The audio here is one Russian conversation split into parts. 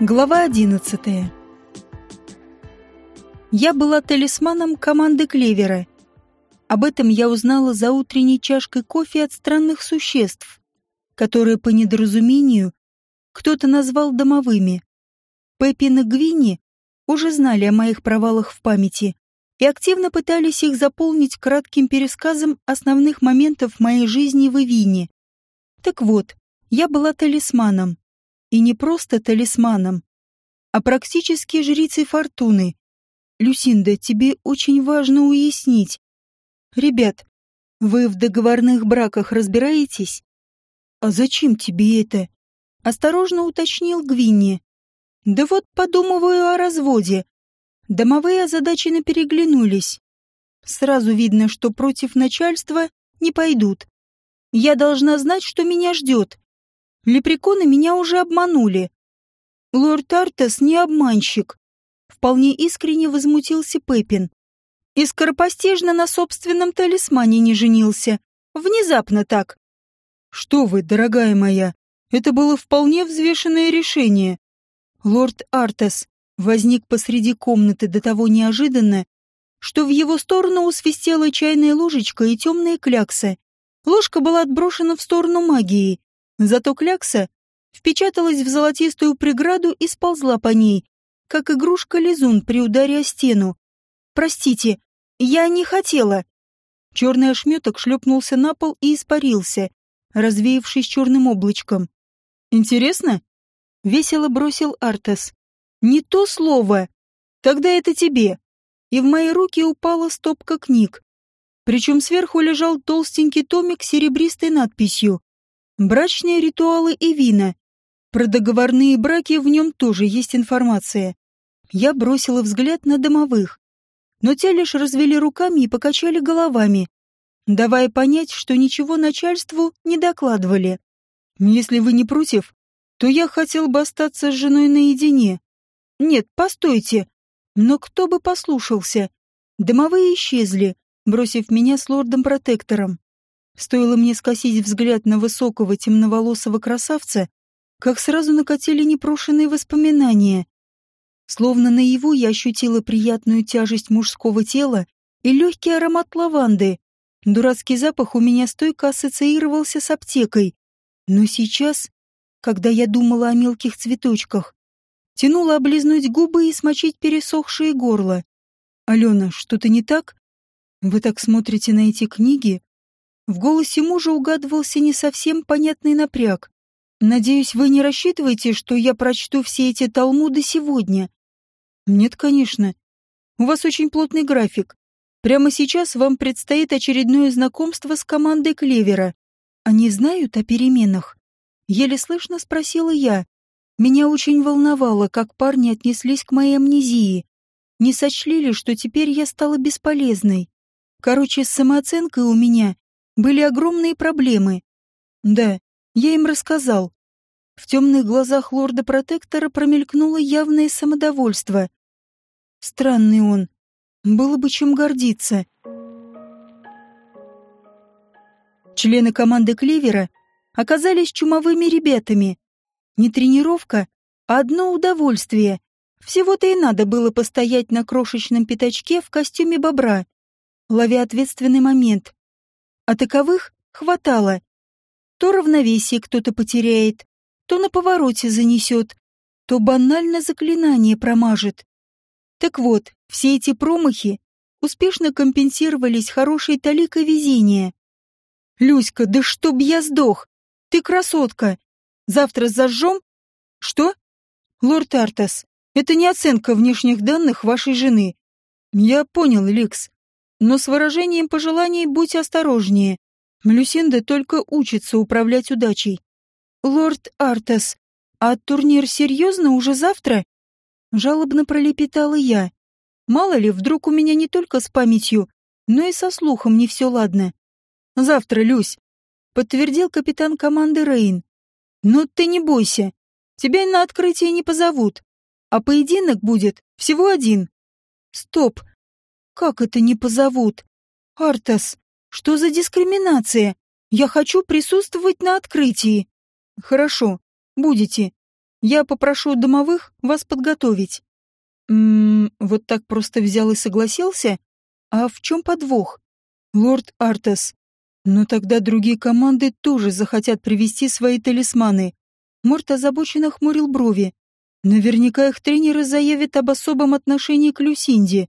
Глава одиннадцатая. Я была талисманом команды Клевера. Об этом я узнала за утренней чашкой кофе от странных существ, которые по недоразумению кто-то назвал домовыми. Пеппин и Гвинни уже знали о моих провалах в памяти и активно пытались их заполнить кратким пересказом основных моментов моей жизни в Ивине. Так вот, я была талисманом. И не просто талисманом, а практически жрицей фортуны. Люсинда, тебе очень важно уяснить. Ребят, вы в договорных браках разбираетесь? А зачем тебе это? Осторожно уточнил Гвинни. Да вот подумываю о разводе. Домовые озадаченно переглянулись. Сразу видно, что против начальства не пойдут. Я должна знать, что меня ждет. Лепреконы меня уже обманули. Лорд Артас не обманщик. Вполне искренне возмутился Пеппин. И скоропостижно на собственном талисмане не женился. Внезапно так. Что вы, дорогая моя, это было вполне взвешенное решение. Лорд Артас возник посреди комнаты до того неожиданно, что в его сторону усвистела чайная ложечка и темная клякса. Ложка была отброшена в сторону магии, Зато клякса впечаталась в золотистую преграду и сползла по ней, как игрушка-лизун при ударе о стену. «Простите, я не хотела!» Черный ошметок шлепнулся на пол и испарился, развеявшись черным облачком. «Интересно?» — весело бросил Артес. «Не то слово! Тогда это тебе!» И в мои руки упала стопка книг. Причем сверху лежал толстенький томик с серебристой надписью Брачные ритуалы и вина. Про договорные браки в нем тоже есть информация. Я бросила взгляд на домовых. Но те лишь развели руками и покачали головами, давая понять, что ничего начальству не докладывали. Если вы не против, то я хотел бы остаться с женой наедине. Нет, постойте. Но кто бы послушался? Домовые исчезли, бросив меня с лордом-протектором. Стоило мне скосить взгляд на высокого темноволосого красавца, как сразу накатили непрошенные воспоминания. Словно наяву я ощутила приятную тяжесть мужского тела и легкий аромат лаванды. Дурацкий запах у меня стойко ассоциировался с аптекой. Но сейчас, когда я думала о мелких цветочках, тянула облизнуть губы и смочить пересохшее горло. «Алена, что-то не так? Вы так смотрите на эти книги?» В голосе мужа угадывался не совсем понятный напряг. «Надеюсь, вы не рассчитываете, что я прочту все эти талмуды сегодня?» «Нет, конечно. У вас очень плотный график. Прямо сейчас вам предстоит очередное знакомство с командой Клевера. Они знают о переменах?» Еле слышно спросила я. Меня очень волновало, как парни отнеслись к моей амнезии. Не сочли ли, что теперь я стала бесполезной? Короче, с самооценкой у меня были огромные проблемы. Да, я им рассказал. В темных глазах лорда-протектора промелькнуло явное самодовольство. Странный он. Было бы чем гордиться. Члены команды Кливера оказались чумовыми ребятами. Не тренировка, а одно удовольствие. Всего-то и надо было постоять на крошечном пятачке в костюме бобра, ловя ответственный момент, а таковых хватало. То равновесие кто-то потеряет, то на повороте занесет, то банально заклинание промажет. Так вот, все эти промахи успешно компенсировались хорошей таликой везения. «Люська, да чтоб я сдох! Ты красотка! Завтра зажжем?» «Что?» «Лорд Артас, это не оценка внешних данных вашей жены». «Я понял, Ликс но с выражением пожеланий будь осторожнее. Люсинда только учится управлять удачей. Лорд Артас, а турнир серьезно уже завтра? Жалобно пролепетала я. Мало ли, вдруг у меня не только с памятью, но и со слухом не все ладно. Завтра, Люсь, подтвердил капитан команды Рейн. Но ты не бойся, тебя на открытие не позовут, а поединок будет всего один. Стоп, как это не позовут? Артас, что за дискриминация? Я хочу присутствовать на открытии. Хорошо, будете. Я попрошу домовых вас подготовить. Ммм, вот так просто взял и согласился? А в чем подвох? Лорд Артес. Но тогда другие команды тоже захотят привести свои талисманы. Морт озабоченно хмурил брови. Наверняка их тренеры заявят об особом отношении к Люсинде.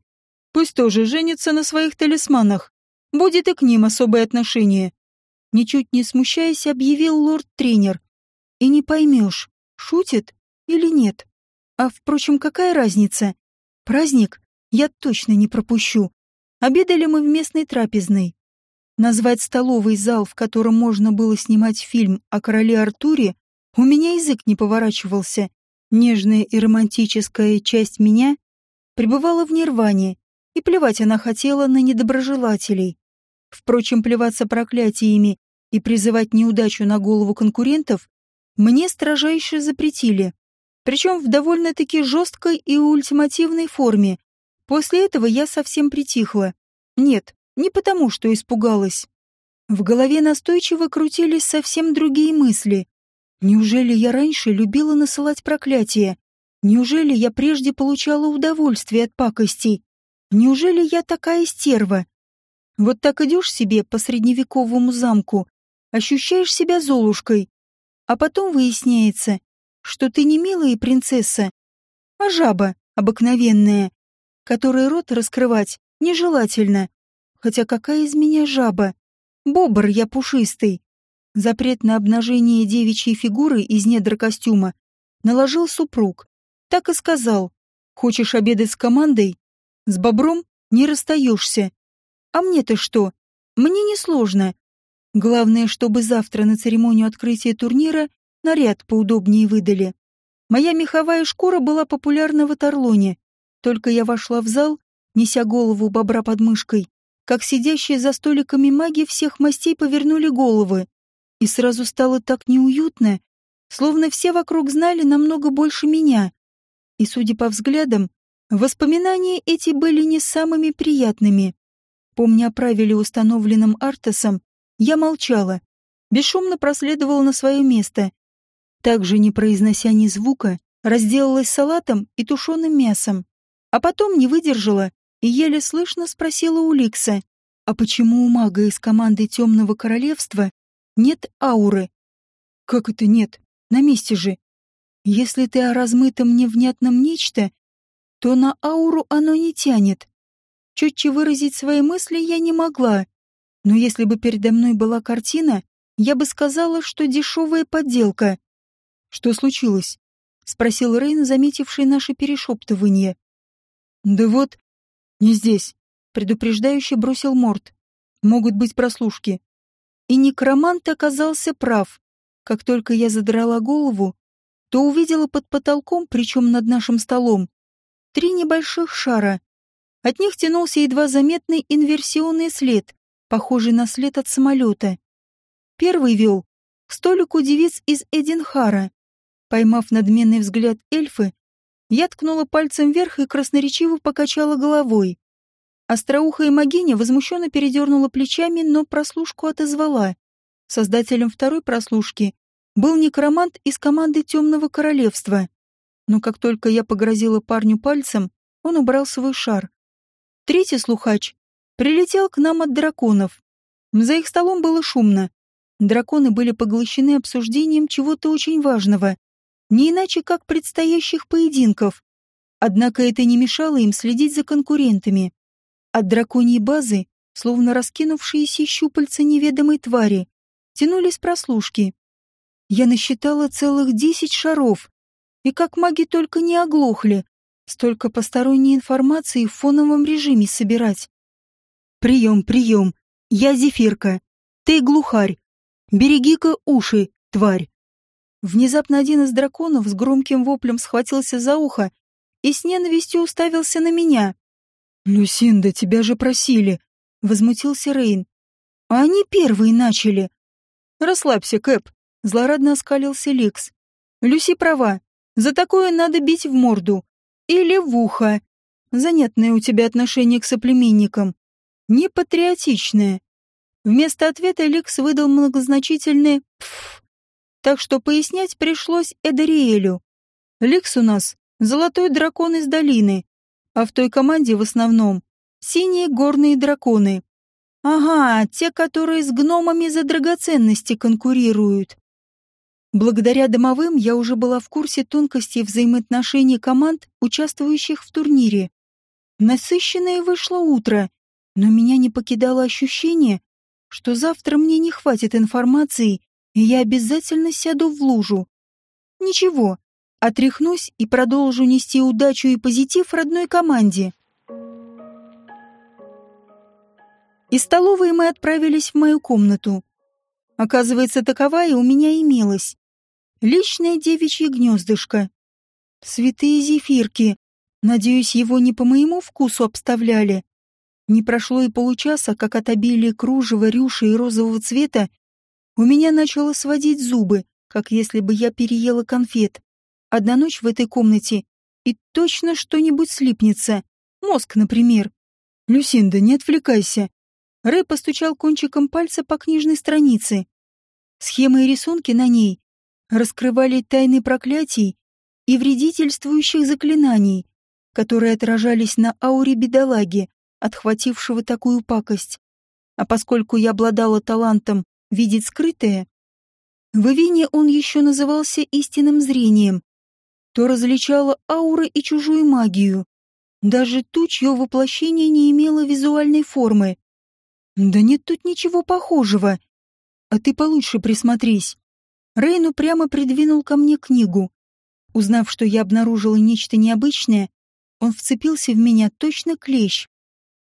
Пусть тоже женятся на своих талисманах. Будет и к ним особое отношение. Ничуть не смущаясь, объявил лорд-тренер. И не поймешь, шутит или нет. А, впрочем, какая разница? Праздник я точно не пропущу. Обедали мы в местной трапезной. Назвать столовый зал, в котором можно было снимать фильм о короле Артуре, у меня язык не поворачивался. Нежная и романтическая часть меня пребывала в нирване, и плевать она хотела на недоброжелателей. Впрочем, плеваться проклятиями и призывать неудачу на голову конкурентов мне строжайше запретили. Причем в довольно-таки жесткой и ультимативной форме. После этого я совсем притихла. Нет, не потому, что испугалась. В голове настойчиво крутились совсем другие мысли. Неужели я раньше любила насылать проклятия? Неужели я прежде получала удовольствие от пакостей? Неужели я такая стерва? Вот так идешь себе по средневековому замку, ощущаешь себя золушкой, а потом выясняется, что ты не милая принцесса, а жаба обыкновенная, которой рот раскрывать нежелательно. Хотя какая из меня жаба? Бобр я пушистый. Запрет на обнажение девичьей фигуры из недр костюма наложил супруг. Так и сказал. Хочешь обедать с командой? С бобром не расстаешься. А мне-то что? Мне несложно. Главное, чтобы завтра на церемонию открытия турнира наряд поудобнее выдали. Моя меховая шкура была популярна в Аторлоне. Только я вошла в зал, неся голову бобра под мышкой, как сидящие за столиками маги всех мастей повернули головы. И сразу стало так неуютно, словно все вокруг знали намного больше меня. И, судя по взглядам, воспоминания эти были не самыми приятными. Помня о правиле, установленном Артесом, я молчала, бесшумно проследовала на свое место. Также, не произнося ни звука, разделалась салатом и тушеным мясом. А потом не выдержала и еле слышно спросила у Ликса, а почему у мага из команды Темного Королевства нет ауры? Как это нет? На месте же. Если ты о размытом невнятном нечто, то на ауру оно не тянет. Четче выразить свои мысли я не могла. Но если бы передо мной была картина, я бы сказала, что дешевая подделка. Что случилось? Спросил Рейн, заметивший наше перешептывание. Да вот, не здесь. Предупреждающе бросил Морт. Могут быть прослушки. И некромант оказался прав. Как только я задрала голову, то увидела под потолком, причем над нашим столом, три небольших шара. От них тянулся едва заметный инверсионный след, похожий на след от самолета. Первый вел к столику девиц из Эдинхара. Поймав надменный взгляд эльфы, я ткнула пальцем вверх и красноречиво покачала головой. Остроухая магиня возмущенно передернула плечами, но прослушку отозвала. Создателем второй прослушки был некромант из команды Темного Королевства. Но как только я погрозила парню пальцем, он убрал свой шар. Третий слухач прилетел к нам от драконов. За их столом было шумно. Драконы были поглощены обсуждением чего-то очень важного, не иначе как предстоящих поединков. Однако это не мешало им следить за конкурентами. От драконьей базы, словно раскинувшиеся щупальца неведомой твари, тянулись прослушки. Я насчитала целых десять шаров, и как маги только не оглохли, столько посторонней информации в фоновом режиме собирать. Прием, прием. Я Зефирка. Ты глухарь. Береги-ка уши, тварь. Внезапно один из драконов с громким воплем схватился за ухо и с ненавистью уставился на меня. «Люсинда, тебя же просили!» — возмутился Рейн. «А они первые начали!» «Расслабься, Кэп!» — злорадно оскалился Ликс. «Люси права. За такое надо бить в морду. Или в ухо. Занятное у тебя отношение к соплеменникам непатриотичное. Вместо ответа Ликс выдал многозначительный «пф», так что пояснять пришлось Эдариэлю. Лекс у нас — золотой дракон из долины, а в той команде в основном синие горные драконы. Ага, те, которые с гномами за драгоценности конкурируют. Благодаря домовым я уже была в курсе тонкостей взаимоотношений команд, участвующих в турнире. Насыщенное вышло утро, но меня не покидало ощущение, что завтра мне не хватит информации, и я обязательно сяду в лужу. Ничего, отряхнусь и продолжу нести удачу и позитив родной команде. Из столовой мы отправились в мою комнату. Оказывается, таковая у меня имелась. Личное девичье гнездышко. Святые зефирки. Надеюсь, его не по моему вкусу обставляли. Не прошло и получаса, как от обилия кружева, рюши и розового цвета у меня начало сводить зубы, как если бы я переела конфет. Одна ночь в этой комнате, и точно что-нибудь слипнется. Мозг, например. «Люсинда, не отвлекайся». Рэй постучал кончиком пальца по книжной странице. Схемы и рисунки на ней раскрывали тайны проклятий и вредительствующих заклинаний, которые отражались на ауре бедолаги, отхватившего такую пакость. А поскольку я обладала талантом видеть скрытое, в Ивине он еще назывался истинным зрением, то различала ауры и чужую магию, даже ту, чье воплощение не имело визуальной формы. Да нет тут ничего похожего. А ты получше присмотрись. Рейну прямо придвинул ко мне книгу. Узнав, что я обнаружила нечто необычное, он вцепился в меня точно клещ.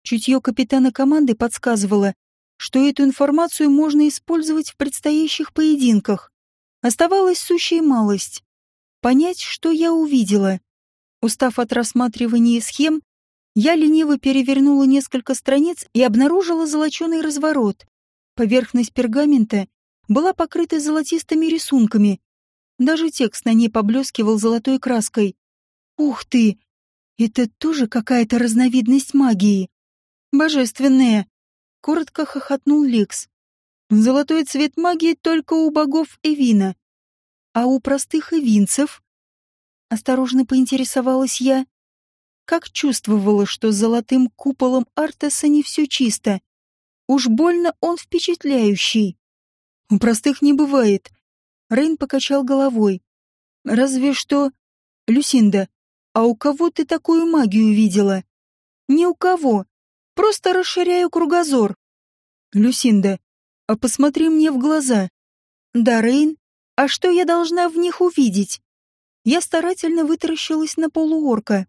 Чутье капитана команды подсказывало, что эту информацию можно использовать в предстоящих поединках. Оставалась сущая малость. Понять, что я увидела. Устав от рассматривания схем, я лениво перевернула несколько страниц и обнаружила золоченый разворот. Поверхность пергамента была покрыта золотистыми рисунками. Даже текст на ней поблескивал золотой краской. Ух ты! Это тоже какая-то разновидность магии. Божественная! Коротко хохотнул Лекс. Золотой цвет магии только у богов Эвина. А у простых эвинцев? Осторожно поинтересовалась я. Как чувствовала, что с золотым куполом Артеса не все чисто. Уж больно он впечатляющий. У простых не бывает. Рейн покачал головой. Разве что... Люсинда, а у кого ты такую магию видела? Ни у кого. Просто расширяю кругозор. Люсинда, а посмотри мне в глаза. Да, Рейн, а что я должна в них увидеть? Я старательно вытаращилась на полуорка.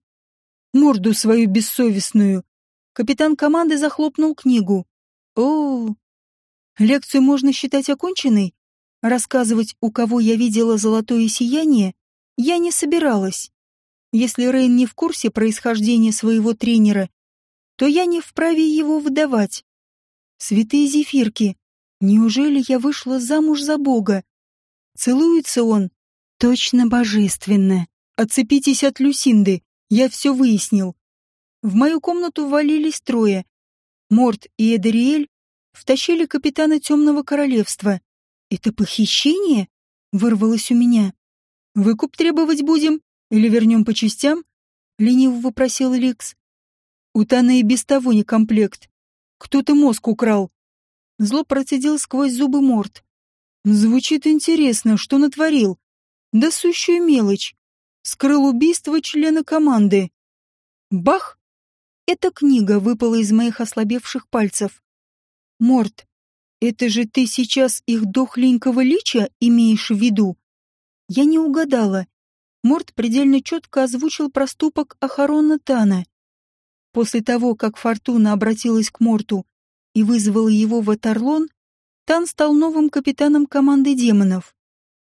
Морду свою бессовестную. Капитан команды захлопнул книгу. О, Лекцию можно считать оконченной? Рассказывать, у кого я видела золотое сияние, я не собиралась. Если Рейн не в курсе происхождения своего тренера, то я не вправе его выдавать. Святые зефирки, неужели я вышла замуж за Бога? Целуется он? Точно божественно. Отцепитесь от Люсинды, я все выяснил. В мою комнату ввалились трое. Морт и Эдериэль втащили капитана Темного Королевства. Это похищение? Вырвалось у меня. Выкуп требовать будем? Или вернем по частям? Лениво вопросил Лекс. У Таны и без того не комплект. Кто-то мозг украл. Зло процедил сквозь зубы морд. Звучит интересно, что натворил. Да сущую мелочь. Скрыл убийство члена команды. Бах! Эта книга выпала из моих ослабевших пальцев. Морт, это же ты сейчас их дохленького лича имеешь в виду? Я не угадала. Морт предельно четко озвучил проступок Ахарона Тана. После того, как Фортуна обратилась к Морту и вызвала его в Атарлон, Тан стал новым капитаном команды демонов.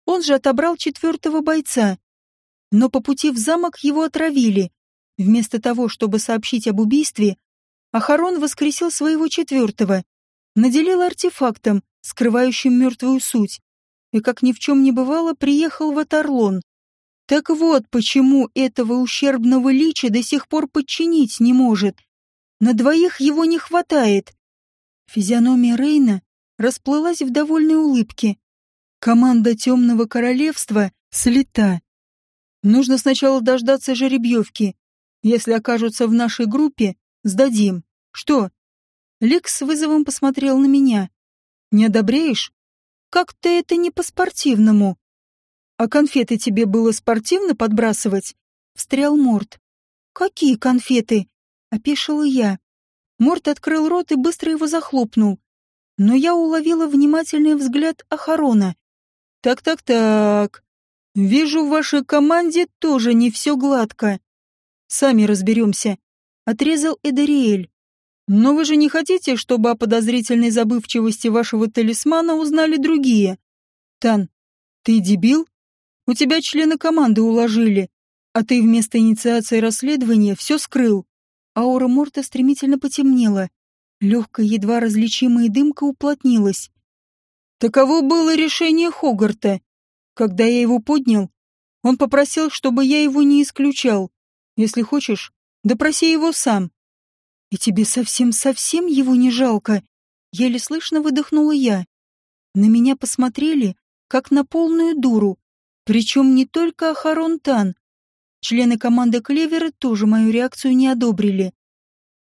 Он же отобрал четвертого бойца. Но по пути в замок его отравили. Вместо того, чтобы сообщить об убийстве, Ахарон воскресил своего четвертого наделил артефактом, скрывающим мертвую суть, и, как ни в чем не бывало, приехал в Атарлон. Так вот, почему этого ущербного лича до сих пор подчинить не может. На двоих его не хватает. Физиономия Рейна расплылась в довольной улыбке. Команда Темного Королевства слета. Нужно сначала дождаться жеребьевки. Если окажутся в нашей группе, сдадим. Что? Лекс с вызовом посмотрел на меня. Не одобряешь? Как-то это не по-спортивному. А конфеты тебе было спортивно подбрасывать? Встрял Морт. Какие конфеты? Опешила я. Морт открыл рот и быстро его захлопнул. Но я уловила внимательный взгляд Ахарона. Так-так-так. Вижу, в вашей команде тоже не все гладко. Сами разберемся. Отрезал Эдериэль. Но вы же не хотите, чтобы о подозрительной забывчивости вашего талисмана узнали другие? Тан, ты дебил? У тебя члены команды уложили, а ты вместо инициации расследования все скрыл. Аура Морта стремительно потемнела. Легкая, едва различимая дымка уплотнилась. Таково было решение Хогарта. Когда я его поднял, он попросил, чтобы я его не исключал. Если хочешь, допроси его сам. И тебе совсем-совсем его не жалко? Еле слышно выдохнула я. На меня посмотрели, как на полную дуру. Причем не только Ахарон Тан. Члены команды Клевера тоже мою реакцию не одобрили.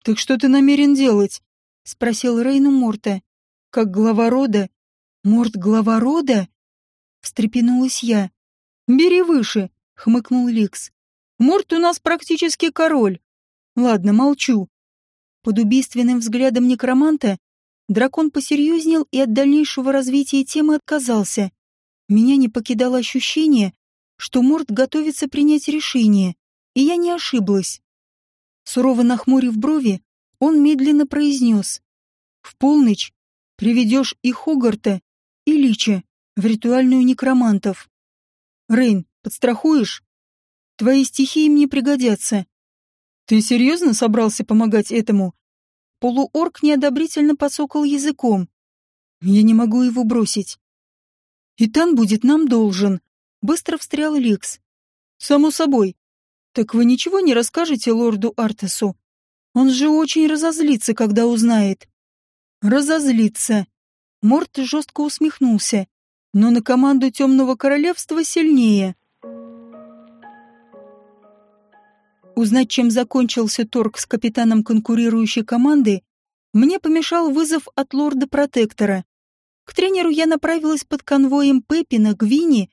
«Так что ты намерен делать?» — спросил Рейну Морта. «Как глава рода?» «Морт глава рода?» встрепенулась я. «Бери выше», — хмыкнул Ликс. «Морт у нас практически король. Ладно, молчу». Под убийственным взглядом некроманта дракон посерьезнел и от дальнейшего развития темы отказался. Меня не покидало ощущение, что Морт готовится принять решение, и я не ошиблась. Сурово нахмурив брови, он медленно произнес. «В полночь приведешь и Хогарта, и Лича в ритуальную некромантов. Рейн, подстрахуешь? Твои стихии мне пригодятся. Ты серьезно собрался помогать этому? Полуорк неодобрительно подсокал языком. Я не могу его бросить. Итан будет нам должен. Быстро встрял Ликс. Само собой. Так вы ничего не расскажете лорду Артесу? Он же очень разозлится, когда узнает. Разозлится. Морт жестко усмехнулся но на команду Темного Королевства сильнее. Узнать, чем закончился торг с капитаном конкурирующей команды, мне помешал вызов от лорда-протектора. К тренеру я направилась под конвоем Пеппина, Гвини,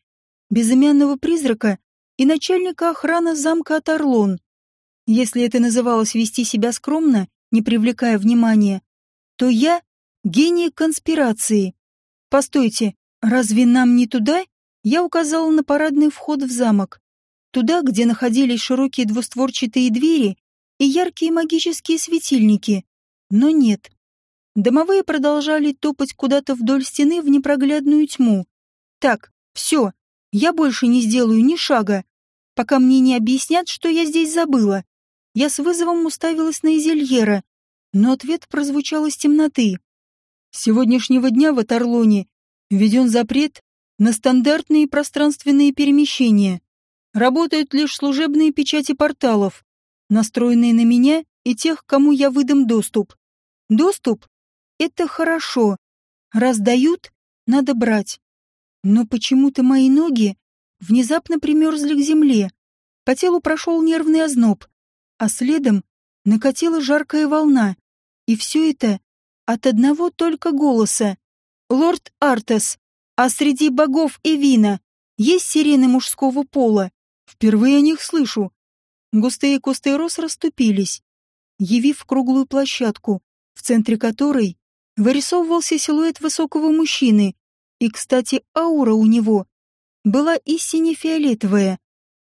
безымянного призрака и начальника охраны замка Атарлон. Если это называлось вести себя скромно, не привлекая внимания, то я — гений конспирации. Постойте, «Разве нам не туда?» Я указала на парадный вход в замок. Туда, где находились широкие двустворчатые двери и яркие магические светильники. Но нет. Домовые продолжали топать куда-то вдоль стены в непроглядную тьму. «Так, все, я больше не сделаю ни шага, пока мне не объяснят, что я здесь забыла». Я с вызовом уставилась на Изельера, но ответ прозвучал из темноты. С сегодняшнего дня в Атарлоне Введен запрет на стандартные пространственные перемещения. Работают лишь служебные печати порталов, настроенные на меня и тех, кому я выдам доступ. Доступ — это хорошо. Раз дают, надо брать. Но почему-то мои ноги внезапно примерзли к земле. По телу прошел нервный озноб, а следом накатила жаркая волна. И все это от одного только голоса. Лорд Артес, а среди богов Эвина есть сирены мужского пола? Впервые о них слышу. Густые кусты роз расступились, явив круглую площадку, в центре которой вырисовывался силуэт высокого мужчины, и, кстати, аура у него была истинно фиолетовая,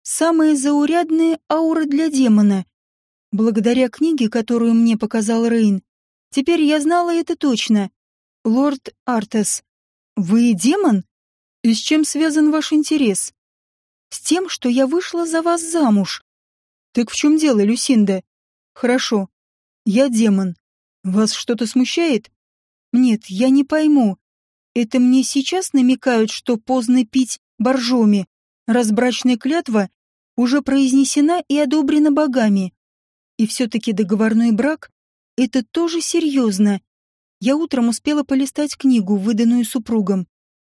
самая заурядная аура для демона. Благодаря книге, которую мне показал Рейн, теперь я знала это точно. «Лорд Артес, вы демон? И с чем связан ваш интерес?» «С тем, что я вышла за вас замуж». «Так в чем дело, Люсинда?» «Хорошо. Я демон. Вас что-то смущает?» «Нет, я не пойму. Это мне сейчас намекают, что поздно пить боржоми, раз брачная клятва уже произнесена и одобрена богами. И все-таки договорной брак — это тоже серьезно я утром успела полистать книгу, выданную супругом.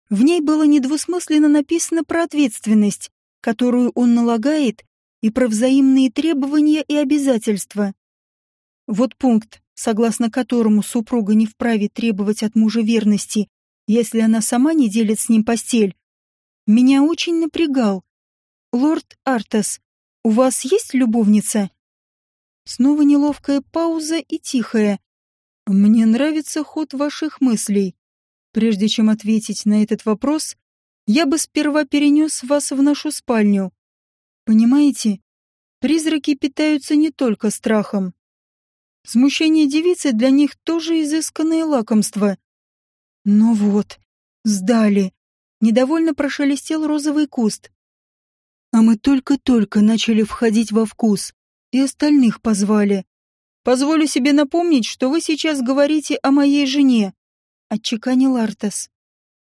В ней было недвусмысленно написано про ответственность, которую он налагает, и про взаимные требования и обязательства. Вот пункт, согласно которому супруга не вправе требовать от мужа верности, если она сама не делит с ним постель, меня очень напрягал. «Лорд Артас, у вас есть любовница?» Снова неловкая пауза и тихая. «Мне нравится ход ваших мыслей. Прежде чем ответить на этот вопрос, я бы сперва перенес вас в нашу спальню. Понимаете, призраки питаются не только страхом. Смущение девицы для них тоже изысканное лакомство. Ну вот, сдали. Недовольно прошелестел розовый куст. А мы только-только начали входить во вкус, и остальных позвали. Позволю себе напомнить, что вы сейчас говорите о моей жене, отчеканил Артас.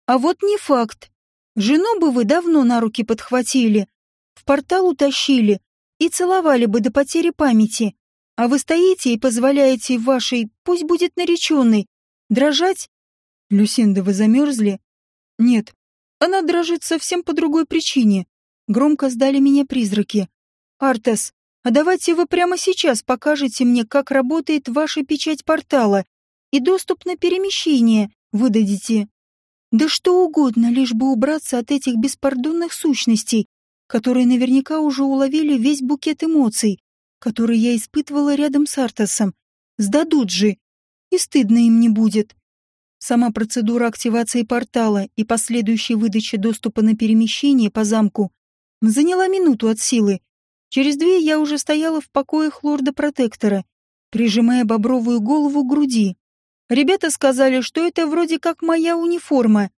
А вот не факт. Жену бы вы давно на руки подхватили, в портал утащили и целовали бы до потери памяти. А вы стоите и позволяете вашей, пусть будет нареченной, дрожать? Люсинда, вы замерзли? Нет, она дрожит совсем по другой причине. Громко сдали меня призраки. Артес, а давайте вы прямо сейчас покажете мне, как работает ваша печать портала и доступ на перемещение выдадите. Да что угодно, лишь бы убраться от этих беспардонных сущностей, которые наверняка уже уловили весь букет эмоций, который я испытывала рядом с Артасом. Сдадут же, и стыдно им не будет. Сама процедура активации портала и последующей выдачи доступа на перемещение по замку заняла минуту от силы. Через две я уже стояла в покоях лорда-протектора, прижимая бобровую голову к груди. Ребята сказали, что это вроде как моя униформа.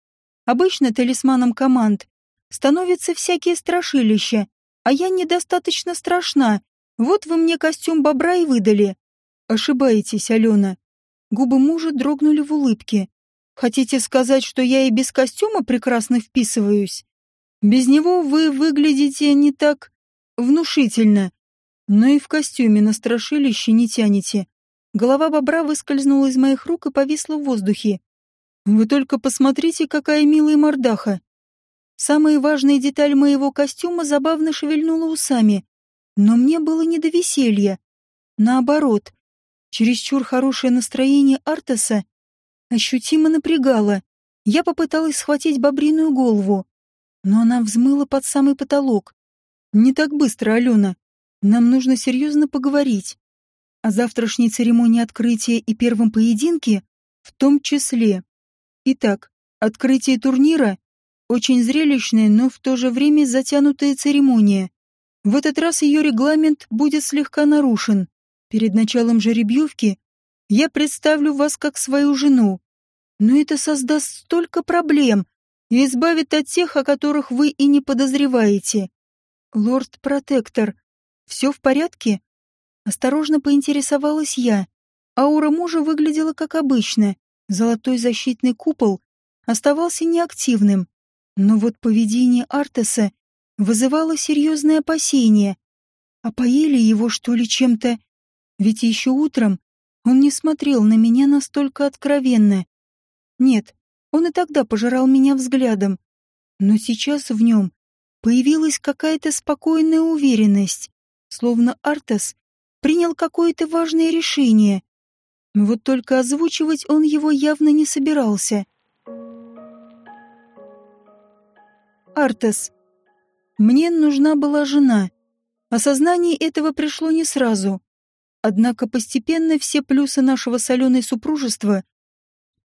Обычно талисманом команд становятся всякие страшилища, а я недостаточно страшна. Вот вы мне костюм бобра и выдали. Ошибаетесь, Алена. Губы мужа дрогнули в улыбке. Хотите сказать, что я и без костюма прекрасно вписываюсь? Без него вы выглядите не так внушительно, но и в костюме на страшилище не тянете. Голова бобра выскользнула из моих рук и повисла в воздухе. Вы только посмотрите, какая милая мордаха. Самая важная деталь моего костюма забавно шевельнула усами, но мне было не до веселья. Наоборот, чересчур хорошее настроение Артаса ощутимо напрягало. Я попыталась схватить бобриную голову, но она взмыла под самый потолок. «Не так быстро, Алена. Нам нужно серьезно поговорить. О завтрашней церемонии открытия и первом поединке в том числе. Итак, открытие турнира — очень зрелищная, но в то же время затянутая церемония. В этот раз ее регламент будет слегка нарушен. Перед началом жеребьевки я представлю вас как свою жену. Но это создаст столько проблем и избавит от тех, о которых вы и не подозреваете. Лорд-протектор, все в порядке? Осторожно поинтересовалась я. Аура мужа выглядела как обычно. Золотой защитный купол оставался неактивным. Но вот поведение Артеса вызывало серьезные опасения. А поели его, что ли, чем-то? Ведь еще утром он не смотрел на меня настолько откровенно. Нет, он и тогда пожирал меня взглядом. Но сейчас в нем появилась какая-то спокойная уверенность, словно Артас принял какое-то важное решение. Вот только озвучивать он его явно не собирался. Артас. Мне нужна была жена. Осознание этого пришло не сразу. Однако постепенно все плюсы нашего соленой супружества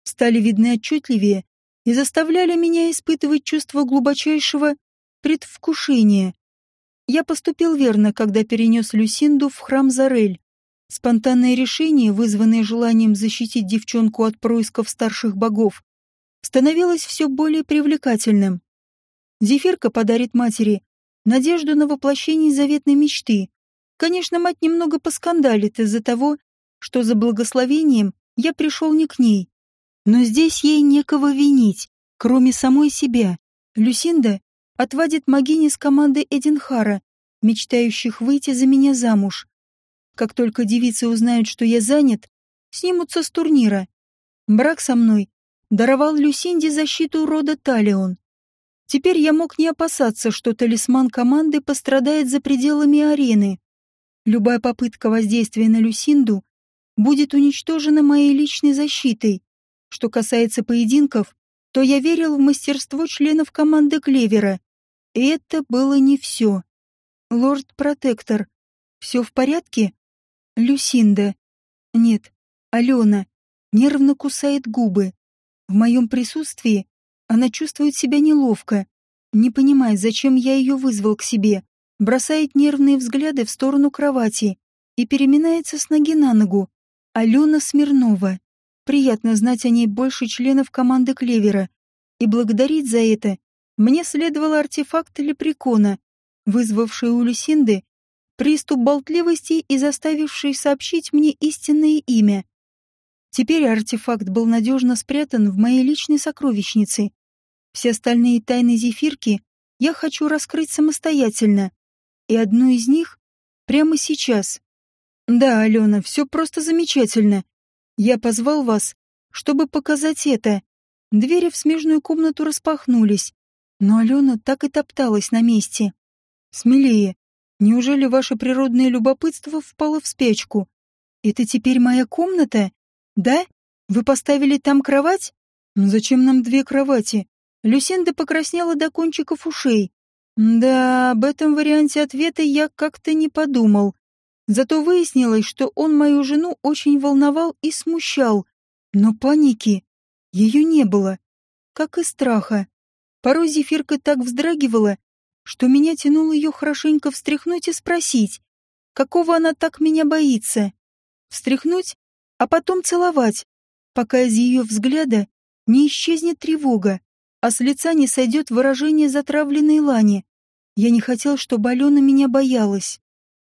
стали видны отчетливее и заставляли меня испытывать чувство глубочайшего предвкушения. Я поступил верно, когда перенес Люсинду в храм Зарель. Спонтанное решение, вызванное желанием защитить девчонку от происков старших богов, становилось все более привлекательным. Зефирка подарит матери надежду на воплощение заветной мечты, Конечно, мать немного поскандалит из-за того, что за благословением я пришел не к ней. Но здесь ей некого винить, кроме самой себя. Люсинда отводит магини с команды Эдинхара, мечтающих выйти за меня замуж. Как только девицы узнают, что я занят, снимутся с турнира. Брак со мной даровал Люсинде защиту рода Талион. Теперь я мог не опасаться, что талисман команды пострадает за пределами арены. Любая попытка воздействия на Люсинду будет уничтожена моей личной защитой. Что касается поединков, то я верил в мастерство членов команды Клевера. И это было не все. Лорд-протектор, все в порядке? Люсинда. Нет, Алена. Нервно кусает губы. В моем присутствии она чувствует себя неловко, не понимает, зачем я ее вызвал к себе, бросает нервные взгляды в сторону кровати и переминается с ноги на ногу. Алена Смирнова. Приятно знать о ней больше членов команды Клевера. И благодарить за это мне следовал артефакт лепрекона, вызвавший у Люсинды приступ болтливости и заставивший сообщить мне истинное имя. Теперь артефакт был надежно спрятан в моей личной сокровищнице. Все остальные тайны зефирки я хочу раскрыть самостоятельно. И одну из них прямо сейчас. Да, Алена, все просто замечательно. Я позвал вас, чтобы показать это. Двери в смежную комнату распахнулись, но Алена так и топталась на месте. Смелее. Неужели ваше природное любопытство впало в спячку? Это теперь моя комната? Да? Вы поставили там кровать? Ну зачем нам две кровати? Люсинда покраснела до кончиков ушей. Да, об этом варианте ответа я как-то не подумал. Зато выяснилось, что он мою жену очень волновал и смущал. Но паники ее не было, как и страха. Порой зефирка так вздрагивала, что меня тянуло ее хорошенько встряхнуть и спросить, какого она так меня боится. Встряхнуть, а потом целовать, пока из ее взгляда не исчезнет тревога, а с лица не сойдет выражение затравленной лани. Я не хотел, чтобы Алена меня боялась.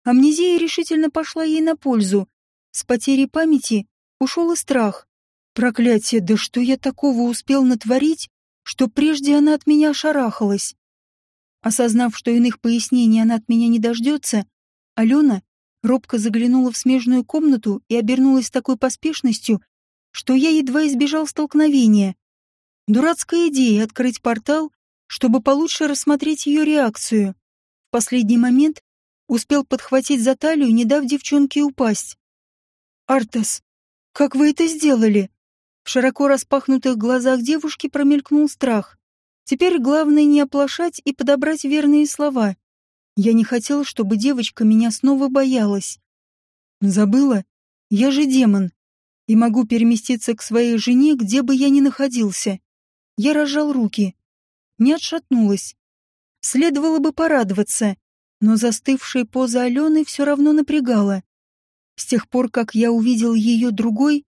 Амнезия решительно пошла ей на пользу. С потерей памяти ушел и страх. Проклятие, да что я такого успел натворить, что прежде она от меня шарахалась. Осознав, что иных пояснений она от меня не дождется, Алена робко заглянула в смежную комнату и обернулась с такой поспешностью, что я едва избежал столкновения. Дурацкая идея открыть портал, чтобы получше рассмотреть ее реакцию. В последний момент успел подхватить за талию, не дав девчонке упасть. «Артас, как вы это сделали?» В широко распахнутых глазах девушки промелькнул страх. Теперь главное не оплошать и подобрать верные слова. Я не хотел, чтобы девочка меня снова боялась. Забыла? Я же демон. И могу переместиться к своей жене, где бы я ни находился. Я разжал руки. Не отшатнулась. Следовало бы порадоваться, но застывшая поза Алены все равно напрягала. С тех пор, как я увидел ее другой,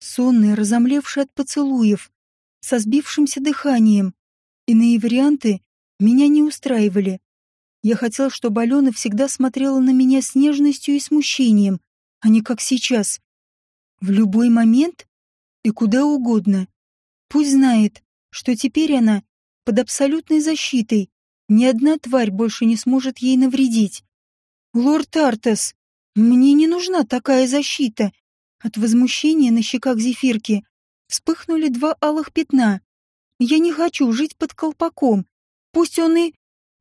сонная, разомлевшая от поцелуев, со сбившимся дыханием, Иные варианты меня не устраивали. Я хотел, чтобы Алена всегда смотрела на меня с нежностью и смущением, а не как сейчас. В любой момент и куда угодно. Пусть знает, что теперь она под абсолютной защитой. Ни одна тварь больше не сможет ей навредить. Лорд Артес, мне не нужна такая защита. От возмущения на щеках зефирки вспыхнули два алых пятна. Я не хочу жить под колпаком. Пусть он и...»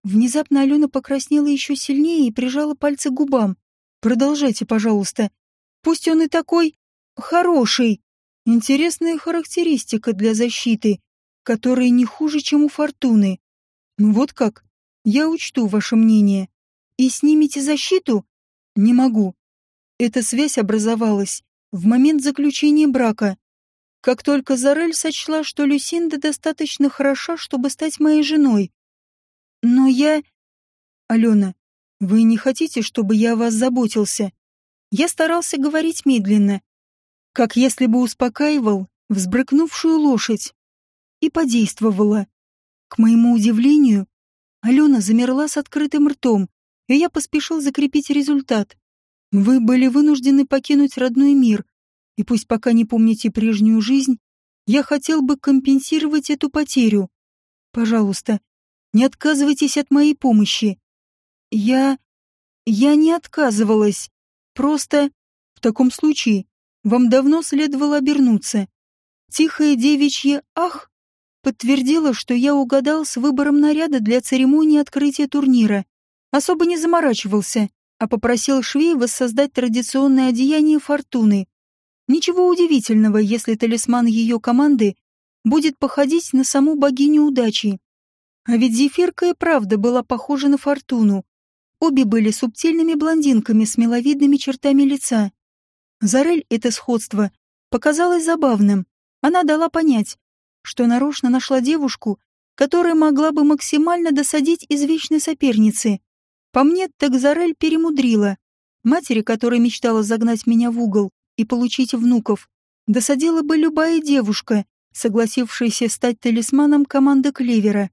Внезапно Алена покраснела еще сильнее и прижала пальцы к губам. «Продолжайте, пожалуйста. Пусть он и такой... хороший. Интересная характеристика для защиты, которая не хуже, чем у Фортуны. Ну вот как? Я учту ваше мнение. И снимите защиту? Не могу. Эта связь образовалась в момент заключения брака как только Зарель сочла, что Люсинда достаточно хороша, чтобы стать моей женой. Но я... Алена, вы не хотите, чтобы я о вас заботился? Я старался говорить медленно, как если бы успокаивал взбрыкнувшую лошадь. И подействовала. К моему удивлению, Алена замерла с открытым ртом, и я поспешил закрепить результат. Вы были вынуждены покинуть родной мир, и пусть пока не помните прежнюю жизнь, я хотел бы компенсировать эту потерю. Пожалуйста, не отказывайтесь от моей помощи. Я... я не отказывалась. Просто... В таком случае вам давно следовало обернуться. Тихое девичье «ах» подтвердила, что я угадал с выбором наряда для церемонии открытия турнира. Особо не заморачивался, а попросил швей воссоздать традиционное одеяние фортуны. Ничего удивительного, если талисман ее команды будет походить на саму богиню удачи. А ведь Зефирка и правда была похожа на фортуну. Обе были субтильными блондинками с миловидными чертами лица. Зарель это сходство показалось забавным. Она дала понять, что нарочно нашла девушку, которая могла бы максимально досадить извечной сопернице. По мне, так Зарель перемудрила. Матери, которая мечтала загнать меня в угол и получить внуков, досадила бы любая девушка, согласившаяся стать талисманом команды Клевера.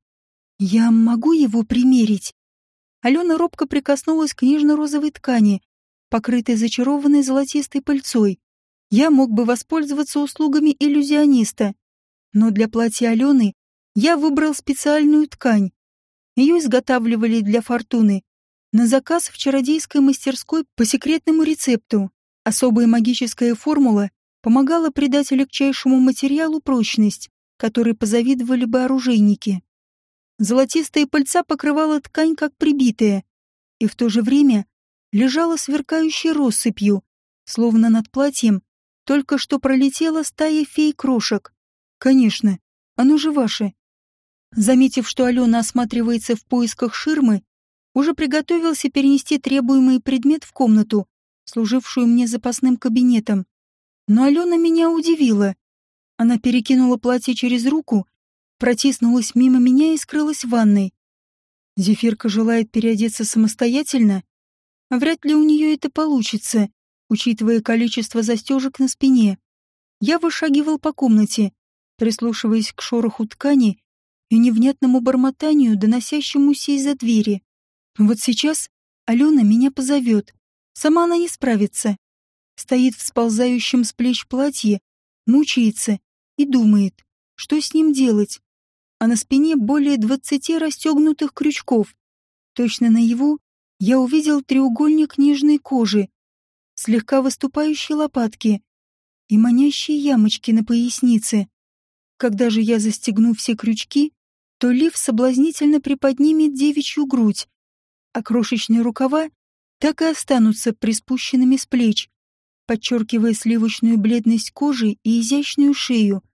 «Я могу его примерить?» Алена робко прикоснулась к нежно-розовой ткани, покрытой зачарованной золотистой пыльцой. Я мог бы воспользоваться услугами иллюзиониста, но для платья Алены я выбрал специальную ткань. Ее изготавливали для фортуны на заказ в чародейской мастерской по секретному рецепту. Особая магическая формула помогала придать легчайшему материалу прочность, которой позавидовали бы оружейники. Золотистая пыльца покрывала ткань как прибитая, и в то же время лежала сверкающей россыпью, словно над платьем только что пролетела стая фей-крошек. Конечно, оно же ваше. Заметив, что Алена осматривается в поисках ширмы, уже приготовился перенести требуемый предмет в комнату, служившую мне запасным кабинетом. Но Алена меня удивила. Она перекинула платье через руку протиснулась мимо меня и скрылась в ванной. Зефирка желает переодеться самостоятельно? Вряд ли у нее это получится, учитывая количество застежек на спине. Я вышагивал по комнате, прислушиваясь к шороху ткани и невнятному бормотанию, доносящемуся из-за двери. Вот сейчас Алена меня позовет. Сама она не справится. Стоит в сползающем с плеч платье, мучается и думает, что с ним делать а на спине более двадцати расстегнутых крючков. Точно на его я увидел треугольник нежной кожи, слегка выступающие лопатки и манящие ямочки на пояснице. Когда же я застегну все крючки, то лиф соблазнительно приподнимет девичью грудь, а крошечные рукава так и останутся приспущенными с плеч, подчеркивая сливочную бледность кожи и изящную шею —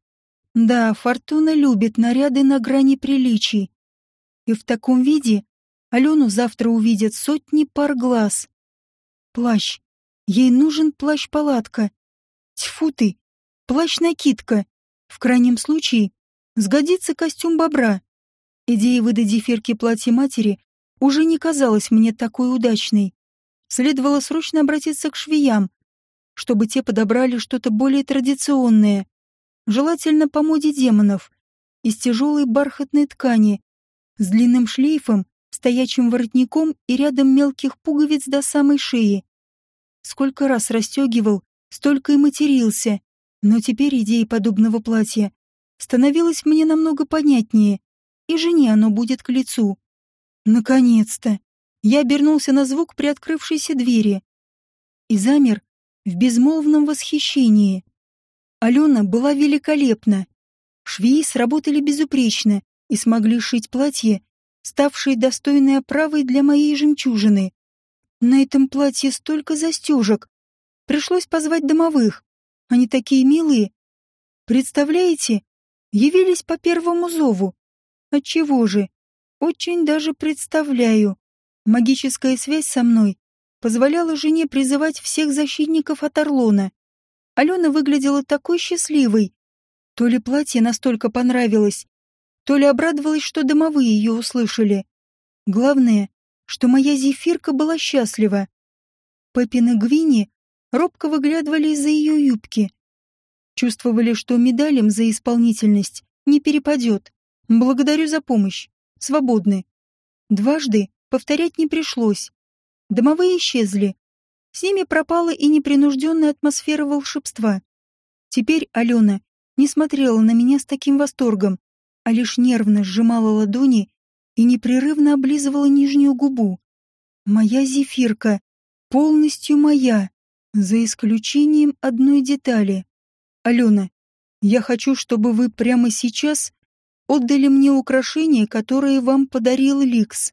да, Фортуна любит наряды на грани приличий. И в таком виде Алену завтра увидят сотни пар глаз. Плащ. Ей нужен плащ-палатка. Тьфу ты, плащ-накидка. В крайнем случае сгодится костюм бобра. Идея выдать Зефирке платье матери уже не казалась мне такой удачной. Следовало срочно обратиться к швеям, чтобы те подобрали что-то более традиционное желательно по моде демонов, из тяжелой бархатной ткани, с длинным шлейфом, стоячим воротником и рядом мелких пуговиц до самой шеи. Сколько раз расстегивал, столько и матерился, но теперь идея подобного платья становилась мне намного понятнее, и жене оно будет к лицу. Наконец-то! Я обернулся на звук приоткрывшейся двери и замер в безмолвном восхищении. Алена была великолепна. Швеи сработали безупречно и смогли шить платье, ставшее достойной оправой для моей жемчужины. На этом платье столько застежек. Пришлось позвать домовых. Они такие милые. Представляете? Явились по первому зову. Отчего же? Очень даже представляю. Магическая связь со мной позволяла жене призывать всех защитников от Орлона. Алена выглядела такой счастливой. То ли платье настолько понравилось, то ли обрадовалась, что домовые ее услышали. Главное, что моя зефирка была счастлива. Пеппин и Гвини робко выглядывали из-за ее юбки. Чувствовали, что медалям за исполнительность не перепадет. Благодарю за помощь. Свободны. Дважды повторять не пришлось. Домовые исчезли, с ними пропала и непринужденная атмосфера волшебства. Теперь Алена не смотрела на меня с таким восторгом, а лишь нервно сжимала ладони и непрерывно облизывала нижнюю губу. Моя зефирка, полностью моя, за исключением одной детали. Алена, я хочу, чтобы вы прямо сейчас отдали мне украшения, которые вам подарил Ликс.